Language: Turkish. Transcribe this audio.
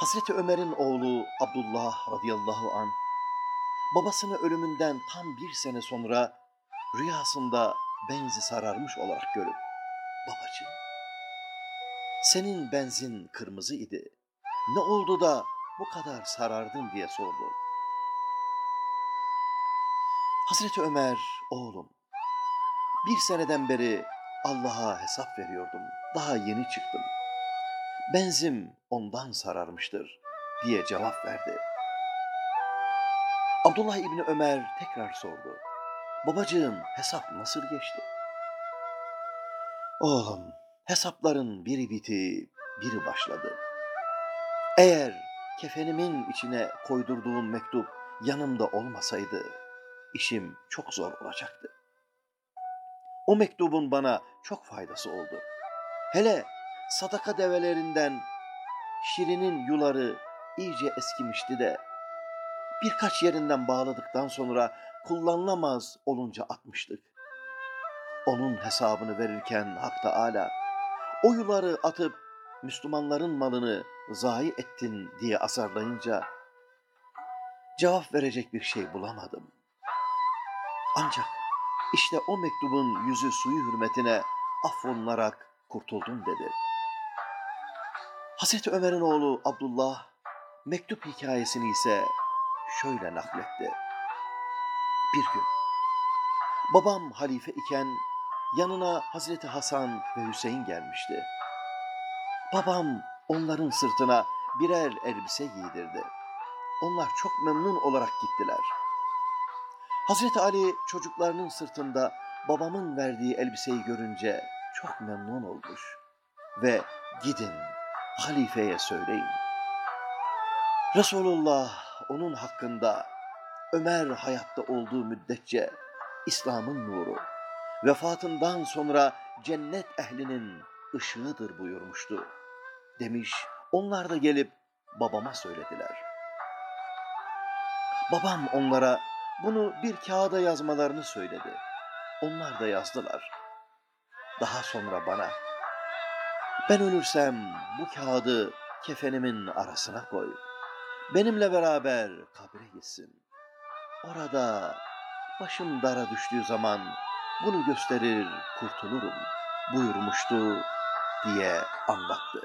Hazreti Ömer'in oğlu Abdullah radıyallahu an babasını ölümünden tam bir sene sonra rüyasında benzi sararmış olarak görüp babacığım senin benzin kırmızı idi. Ne oldu da bu kadar sarardın diye sordu. Hazreti Ömer oğlum bir seneden beri Allah'a hesap veriyordum. Daha yeni çıktım. Benzim ondan sararmıştır diye cevap verdi. Abdullah İbni Ömer tekrar sordu. Babacığım hesap nasıl geçti? Oğlum hesapların biri biti, biri başladı. Eğer kefenimin içine koydurduğum mektup yanımda olmasaydı işim çok zor olacaktı. O mektubun bana çok faydası oldu. Hele sadaka develerinden Şirin'in yuları iyice eskimişti de birkaç yerinden bağladıktan sonra kullanılamaz olunca atmıştık. Onun hesabını verirken Hak Teala o yuları atıp Müslümanların malını zayi ettin diye azarlayınca cevap verecek bir şey bulamadım. Ancak işte o mektubun yüzü suyu hürmetine affolunarak kurtuldum dedi. Hazreti Ömer'in oğlu Abdullah mektup hikayesini ise şöyle nakletti. Bir gün babam halife iken yanına Hazreti Hasan ve Hüseyin gelmişti. Babam onların sırtına birer elbise giydirdi. Onlar çok memnun olarak gittiler. Hazreti Ali çocuklarının sırtında babamın verdiği elbiseyi görünce çok memnun olmuş ve gidin halifeye söyleyin. Resulullah onun hakkında Ömer hayatta olduğu müddetçe İslam'ın nuru, vefatından sonra cennet ehlinin ışığıdır buyurmuştu. Demiş, onlar da gelip babama söylediler. Babam onlara bunu bir kağıda yazmalarını söyledi. Onlar da yazdılar. Daha sonra bana, ben ölürsem bu kağıdı kefenimin arasına koy. Benimle beraber kabre gitsin. Orada başım dara düştüğü zaman bunu gösterir kurtulurum buyurmuştu diye anlattı.